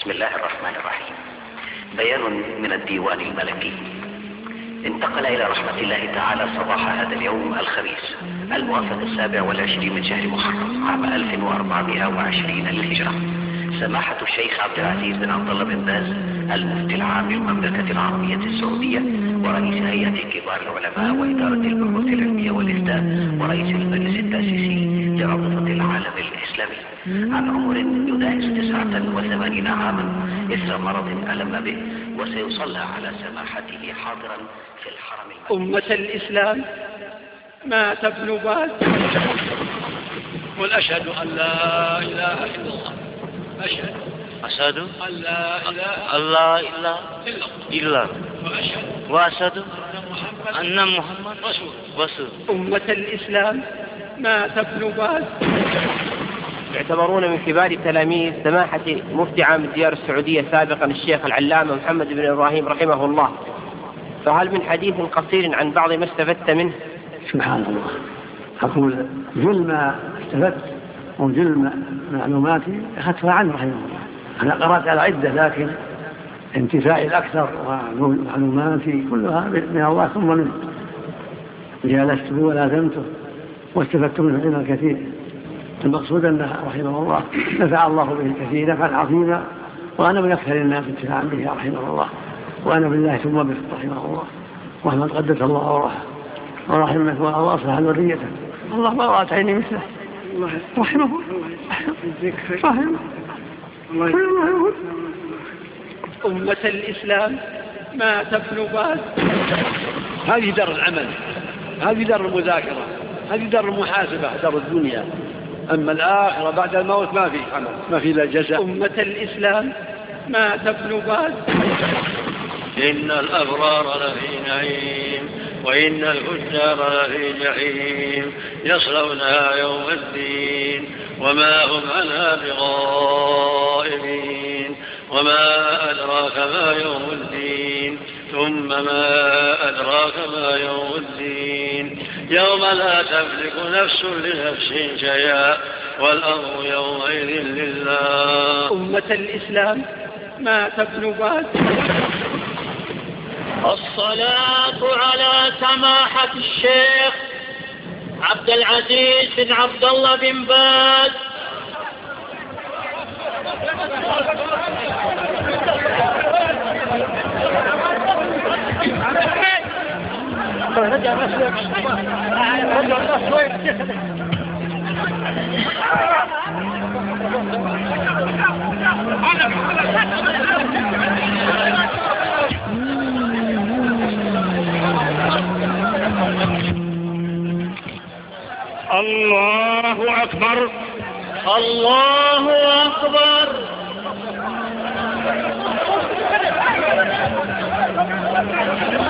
بسم الله الرحمن الرحيم. بيان من الديوان الملكي. انتقل إلى رحمة الله تعالى صباح هذا اليوم الخميس الموافق السابع والعشرين من شهر محرم عام 1420 للهجرة. سماحة الشيخ عبد العزيز بن عبد الله بن باز المفتي العام للمملكة العربية السعودية ورئيس هيئة كبار العلماء وإدارة البحوث العلمية والإفتاء ورئيس المجلس التأسيسي الإسلامي. عن عمر يناهز تسعة وثمانين عاما إثر مرض ألم به وسيصلى على سماحته حاضرا في الحرم المجلس. أمة الإسلام مات ابن باز قل أشهد أن لا إله إلا الله. أشهد. أشهد أن لا إله الله. إلا إلا وأشهد وأشهد أن أن محمد رسول رسول أمة الإسلام مات ابن باز يعتبرون من كبار تلاميذ سماحة مفتي عام الديار السعودية سابقا الشيخ العلامة محمد بن إبراهيم رحمه الله. فهل من حديث قصير عن بعض ما استفدت منه؟ سبحان الله. أقول جل ما استفدت وجل معلوماتي أخذتها عنه رحمه الله. أنا قرأت على عدة لكن انتفاعي الأكثر ومعلوماتي كلها من الله ثم منه. جالسته ولازمته واستفدت منه علما الكثير المقصود أنه رحمه الله نفع الله به الكثير نفعا عظيما وأنا من أكثر الناس انتفاعا به رحمه الله وأنا بالله ثم به رحمه الله وأحمد قدس الله وراحه ورحمه وأصلح ذريته. الله ما رأت عيني مثله. رحمه رحمه الله. أمة الإسلام مات ابن باز هذه دار العمل هذه دار المذاكرة هذه دار المحاسبة دار الدنيا. أما الآخرة بعد الموت ما في عمل ما في إلا جزاء. أمة الإسلام ابن باز إن الأبرار لفي نعيم وإن الفجار لفي جحيم يصلونها يوم الدين وما هم عنها بغائبين وما أدراك ما يوم الدين. ثم ما أدراك ما يوم الدين. يوم لا تملك نفس لنفس شيئا والأمر يومئذ لله. أمة الإسلام مات ابن باز الصلاة على سماحة الشيخ عبد العزيز بن عبد الله بن باز. الله أكبر الله أكبر Thank you.